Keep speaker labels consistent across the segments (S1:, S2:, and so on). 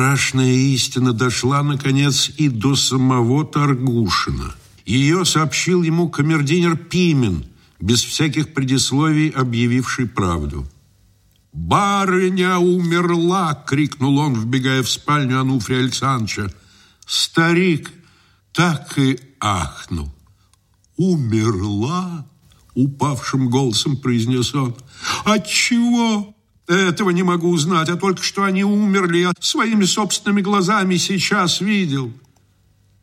S1: Страшная истина дошла, наконец, и до самого Таргушина. Ее сообщил ему камердинер Пимен, без всяких предисловий объявивший правду. «Барыня умерла!» — крикнул он, вбегая в спальню Ануфрия Александровича. Старик так и ахнул. «Умерла?» — упавшим голосом произнес он. «Отчего?» Этого не могу узнать, а только что они умерли, я своими собственными глазами сейчас видел.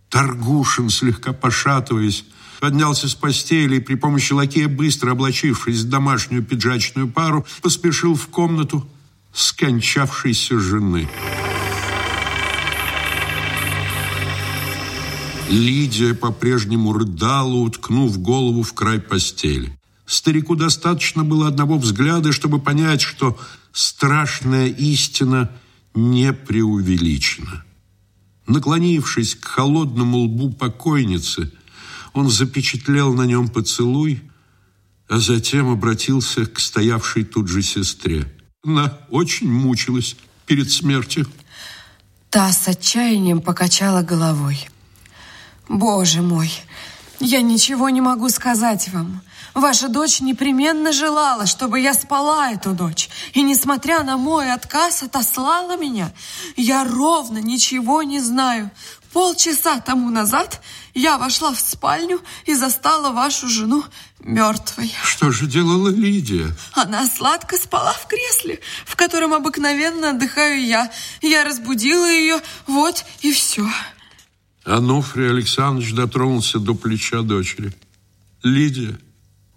S1: Торгушин, слегка пошатываясь, поднялся с постели и при помощи лакея, быстро облачившись в домашнюю пиджачную пару, поспешил в комнату скончавшейся жены. Лидия по-прежнему рыдала, уткнув голову в край постели. Старику достаточно было одного взгляда, чтобы понять, что страшная истина не преувеличена. Наклонившись к холодному лбу покойницы, он запечатлел на нем поцелуй, а затем обратился к стоявшей тут же сестре. Она очень мучилась перед смертью.
S2: Та с отчаянием покачала головой. «Боже мой!» Я ничего не могу сказать вам. Ваша дочь непременно желала, чтобы я спала эту дочь. И, несмотря на мой отказ, отослала меня. Я ровно ничего не знаю. Полчаса тому назад я вошла в спальню и застала вашу жену мертвой.
S1: Что же делала Лидия?
S2: Она сладко спала в кресле, в котором обыкновенно отдыхаю я. Я разбудила ее, вот и все.
S1: Ануфрий Александрович дотронулся до плеча дочери. «Лидия,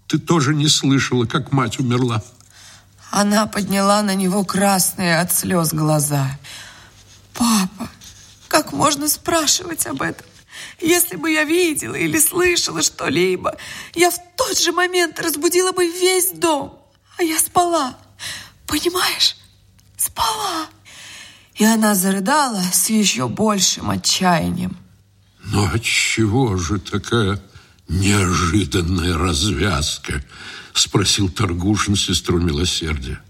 S1: ты тоже не слышала, как мать умерла?»
S2: Она подняла на него красные от слез глаза. «Папа, как можно спрашивать об этом? Если бы я видела или слышала что-либо, я в тот же момент разбудила бы весь дом, а я спала, понимаешь? Спала!» И она зарыдала с еще большим отчаянием.
S1: Но от чего же такая неожиданная развязка? Спросил Торгушин сестру милосердия.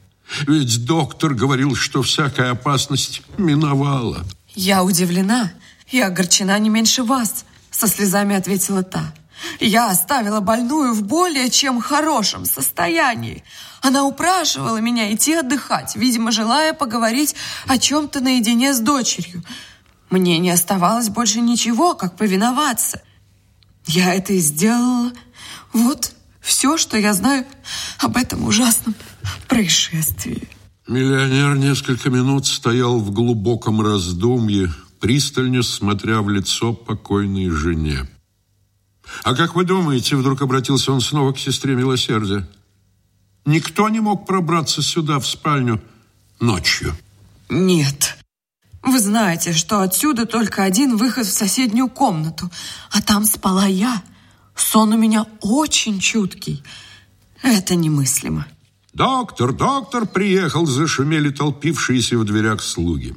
S1: Ведь доктор говорил, что всякая опасность миновала.
S2: Я удивлена и огорчена не меньше вас, со слезами ответила та. Я оставила больную в более чем хорошем состоянии. Она упрашивала меня идти отдыхать, видимо, желая поговорить о чем-то наедине с дочерью. Мне не оставалось больше ничего, как повиноваться. Я это и сделала. Вот все, что я знаю об этом ужасном происшествии.
S1: Миллионер несколько минут стоял в глубоком раздумье, пристально смотря в лицо покойной жене. «А как вы думаете?» — вдруг обратился он снова к сестре милосердия. «Никто не мог пробраться сюда, в спальню, ночью?»
S2: «Нет», вы знаете, что отсюда только один выход в соседнюю комнату, а там спала я. Сон у меня очень чуткий. Это немыслимо.
S1: Доктор, доктор приехал, зашумели толпившиеся в дверях слуги.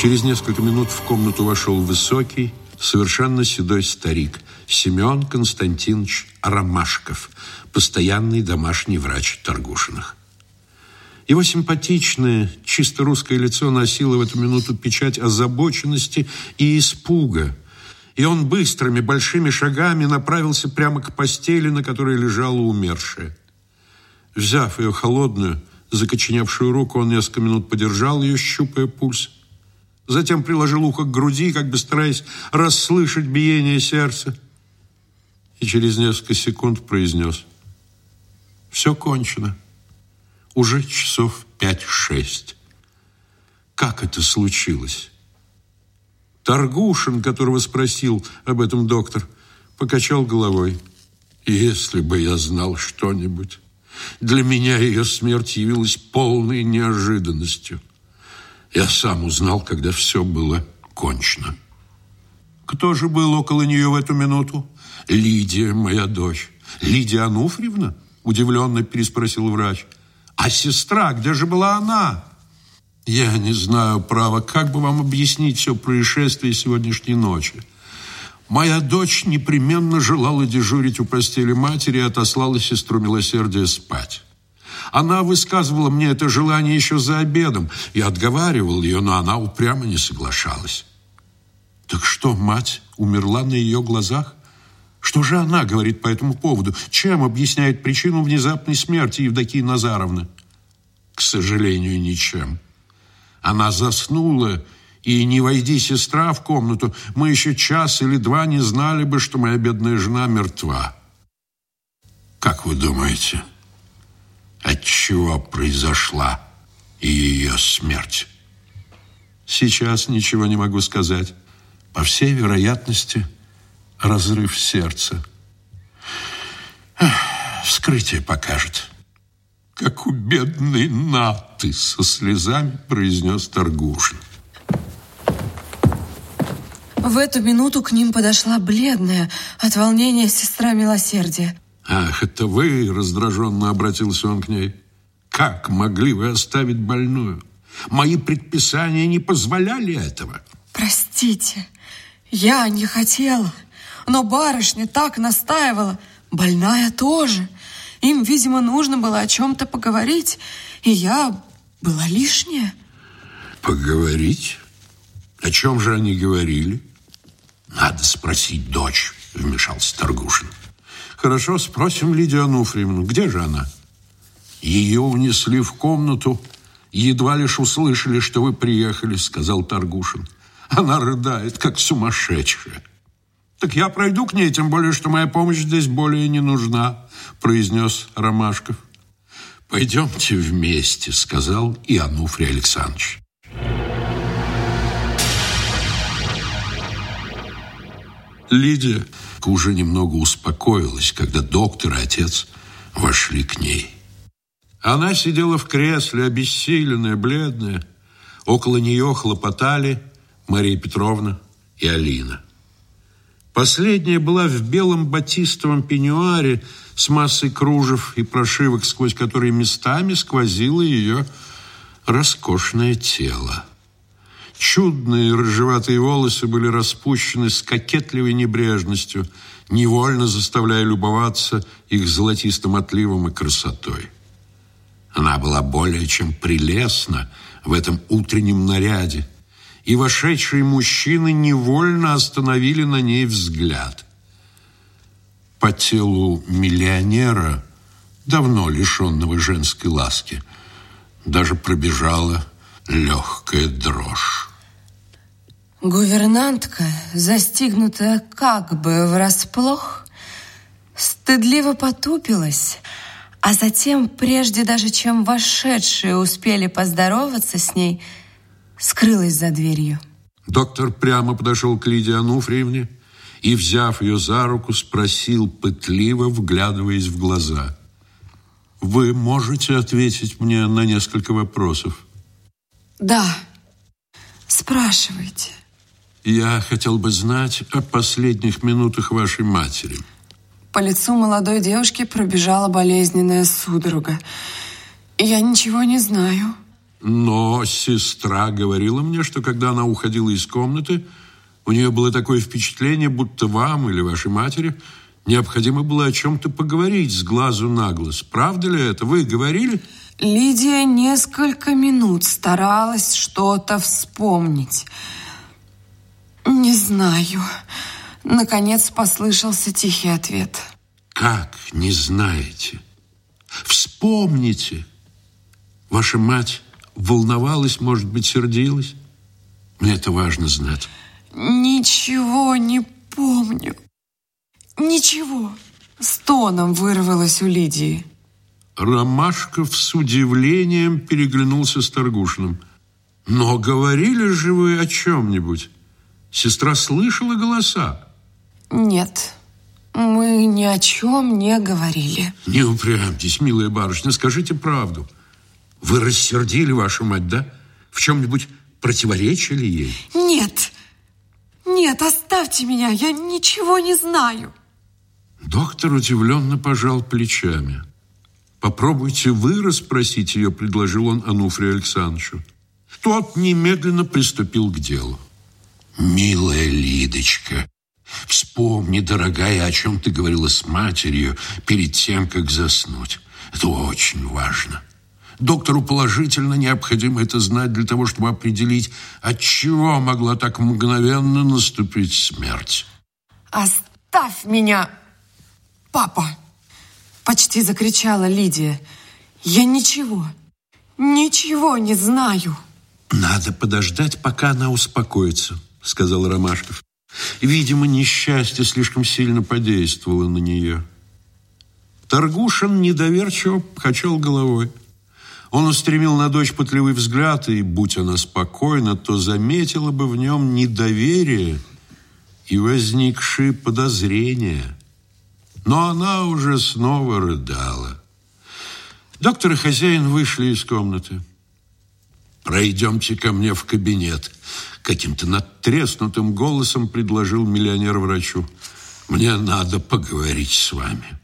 S1: Через несколько минут в комнату вошел высокий, совершенно седой старик Семен Константинович Ромашков, постоянный домашний врач Торгушиных. Его симпатичное, чисто русское лицо носило в эту минуту печать озабоченности и испуга, и он быстрыми большими шагами направился прямо к постели, на которой лежала умершая. Взяв ее холодную, закоченевшую руку, он несколько минут подержал ее, щупая пульс, затем приложил ухо к груди, как бы стараясь расслышать биение сердца, и через несколько секунд произнес «Все кончено, уже часов пять-шесть». Как это случилось? Торгушин, которого спросил об этом доктор, покачал головой. «Если бы я знал что-нибудь, для меня ее смерть явилась полной неожиданностью». Я сам узнал, когда все было кончено. Кто же был около нее в эту минуту? Лидия, моя дочь. Лидия Ануфриевна? Удивленно переспросил врач. А сестра, где же была она? Я не знаю, право, как бы вам объяснить все происшествие сегодняшней ночи. Моя дочь непременно желала дежурить у постели матери и отослала сестру милосердия спать. Она высказывала мне это желание еще за обедом. Я отговаривал ее, но она упрямо не соглашалась. Так что, мать умерла на ее глазах? Что же она говорит по этому поводу? Чем объясняет причину внезапной смерти Евдокии Назаровны? К сожалению, ничем. Она заснула, и не войди сестра в комнату, мы еще час или два не знали бы, что моя бедная жена мертва. Как вы думаете? — от чего произошла ее смерть. Сейчас ничего не могу сказать. По всей вероятности, разрыв сердца. Вскрытие покажет. Как у бедной Наты со слезами произнес Торгушин.
S2: В эту минуту к ним подошла бледная от волнения сестра милосердия.
S1: Ах, это вы, раздраженно обратился он к ней. Как могли вы оставить больную? Мои предписания не позволяли этого.
S2: Простите, я не хотела. Но барышня так настаивала. Больная тоже. Им, видимо, нужно было о чем-то поговорить. И я была лишняя.
S1: Поговорить? О чем же они говорили? Надо спросить дочь, вмешался Торгушин. Хорошо, спросим Лидию Ануфриевну, где же она? Ее унесли в комнату. Едва лишь услышали, что вы приехали, сказал Таргушин. Она рыдает, как сумасшедшая. Так я пройду к ней, тем более, что моя помощь здесь более не нужна, произнес Ромашков. Пойдемте вместе, сказал и Ануфрий Александрович. Лидия, девушка уже немного успокоилась, когда доктор и отец вошли к ней. Она сидела в кресле, обессиленная, бледная. Около нее хлопотали Мария Петровна и Алина. Последняя была в белом батистовом пеньюаре с массой кружев и прошивок, сквозь которые местами сквозило ее роскошное тело. Чудные рыжеватые волосы были распущены с кокетливой небрежностью, невольно заставляя любоваться их золотистым отливом и красотой. Она была более чем прелестна в этом утреннем наряде, и вошедшие мужчины невольно остановили на ней взгляд. По телу миллионера, давно лишенного женской ласки, даже пробежала легкая дрожь.
S2: Гувернантка, застигнутая как бы врасплох, стыдливо потупилась, а затем, прежде даже чем вошедшие успели поздороваться с ней, скрылась за дверью.
S1: Доктор прямо подошел к Лидии Ануфриевне и, взяв ее за руку, спросил пытливо, вглядываясь в глаза. «Вы можете ответить мне на несколько вопросов?»
S2: «Да, спрашивайте».
S1: Я хотел бы знать о последних минутах вашей матери.
S2: По лицу молодой девушки пробежала болезненная судорога. Я ничего не знаю.
S1: Но сестра говорила мне, что когда она уходила из комнаты, у нее было такое впечатление, будто вам или вашей матери необходимо было о чем-то поговорить с глазу на глаз. Правда ли это? Вы говорили?
S2: Лидия несколько минут старалась что-то вспомнить. Не знаю. Наконец послышался тихий ответ.
S1: Как не знаете? Вспомните. Ваша мать волновалась, может быть, сердилась? Мне это важно знать.
S2: Ничего не помню. Ничего. С тоном вырвалось у Лидии.
S1: Ромашков с удивлением переглянулся с Торгушным. Но говорили же вы о чем-нибудь? Сестра слышала голоса?
S2: Нет, мы ни о чем не говорили.
S1: Не упрямьтесь, милая барышня, скажите правду. Вы рассердили вашу мать, да? В чем-нибудь противоречили ей?
S2: Нет, нет, оставьте меня, я ничего не знаю.
S1: Доктор удивленно пожал плечами. «Попробуйте вы расспросить ее», — предложил он Ануфрию Александровичу. Тот немедленно приступил к делу. «Милая Лидочка, вспомни, дорогая, о чем ты говорила с матерью перед тем, как заснуть. Это очень важно». Доктору положительно необходимо это знать для того, чтобы определить, от чего могла так мгновенно наступить смерть.
S2: «Оставь меня, папа!» Почти закричала Лидия. «Я ничего, ничего не знаю!»
S1: «Надо подождать, пока она успокоится», — сказал Ромашков. Видимо, несчастье слишком сильно подействовало на нее. Торгушин недоверчиво качал головой. Он устремил на дочь пытливый взгляд, и, будь она спокойна, то заметила бы в нем недоверие и возникшие подозрения. Но она уже снова рыдала. Доктор и хозяин вышли из комнаты. «Пройдемте ко мне в кабинет», каким-то надтреснутым голосом предложил миллионер врачу. «Мне надо поговорить с вами».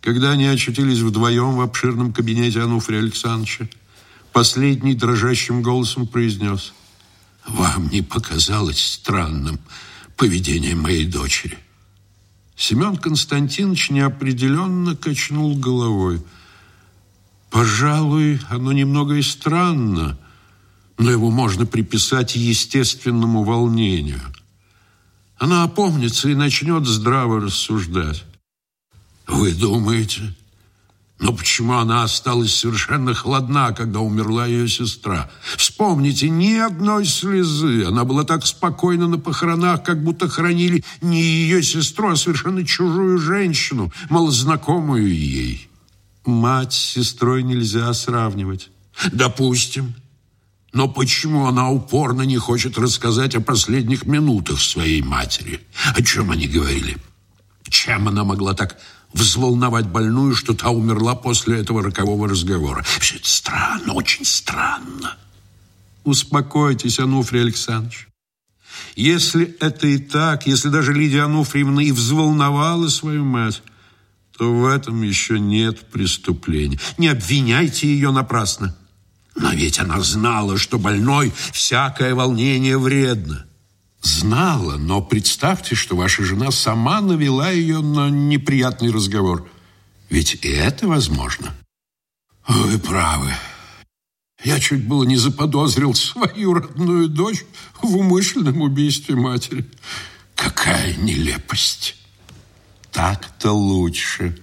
S1: Когда они очутились вдвоем в обширном кабинете Ануфрия Александровича, последний дрожащим голосом произнес «Вам не показалось странным поведение моей дочери?» Семен Константинович неопределенно качнул головой. «Пожалуй, оно немного и странно», но его можно приписать естественному волнению. Она опомнится и начнет здраво рассуждать. Вы думаете? Но почему она осталась совершенно холодна, когда умерла ее сестра? Вспомните, ни одной слезы. Она была так спокойна на похоронах, как будто хоронили не ее сестру, а совершенно чужую женщину, малознакомую ей. Мать с сестрой нельзя сравнивать. Допустим. Но почему она упорно не хочет рассказать о последних минутах своей матери? О чем они говорили? Чем она могла так взволновать больную, что та умерла после этого рокового разговора? Все это странно, очень странно. Успокойтесь, Ануфрий Александрович. Если это и так, если даже Лидия Ануфриевна и взволновала свою мать, то в этом еще нет преступления. Не обвиняйте ее напрасно. Но ведь она знала, что больной всякое волнение вредно. Знала, но представьте, что ваша жена сама навела ее на неприятный разговор. Ведь и это возможно. Вы правы. Я чуть было не заподозрил свою родную дочь в умышленном убийстве матери. Какая нелепость! Так-то лучше,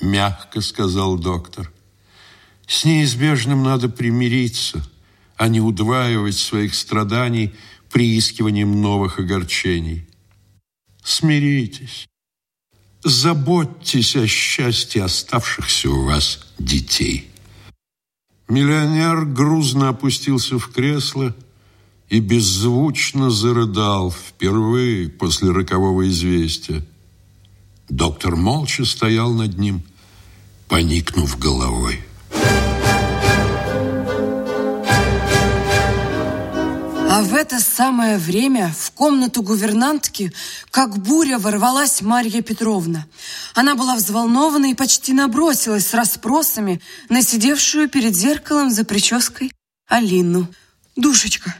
S1: мягко сказал доктор. С неизбежным надо примириться, а не удваивать своих страданий приискиванием новых огорчений. Смиритесь, заботьтесь о счастье оставшихся у вас детей. Миллионер грузно опустился в кресло и беззвучно зарыдал впервые после рокового известия. Доктор молча стоял над ним, поникнув головой.
S2: А в это самое время в комнату гувернантки, как буря, ворвалась Марья Петровна. Она была взволнована и почти набросилась с расспросами на сидевшую перед зеркалом за прической Алину. «Душечка,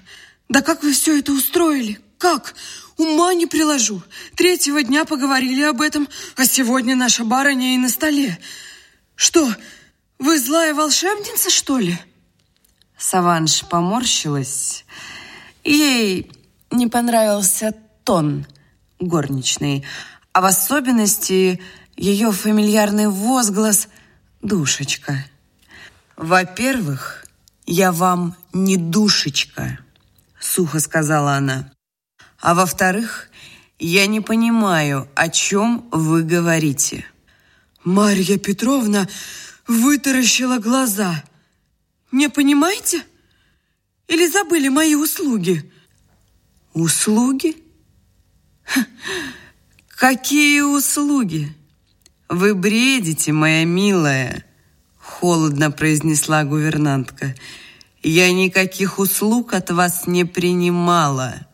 S2: да как вы все это устроили? Как? Ума не приложу. Третьего дня поговорили об этом, а сегодня наша барыня и на столе. Что, вы злая волшебница, что ли?» Саванш поморщилась Ей не понравился тон горничной, а в особенности ее фамильярный возглас «Душечка». «Во-первых, я вам не душечка», — сухо сказала она. «А во-вторых, я не понимаю, о чем вы говорите». Марья Петровна вытаращила глаза. «Не понимаете?» Или забыли мои услуги? Услуги? Ха, какие услуги? Вы бредите, моя милая, холодно произнесла гувернантка. Я никаких услуг от вас не принимала.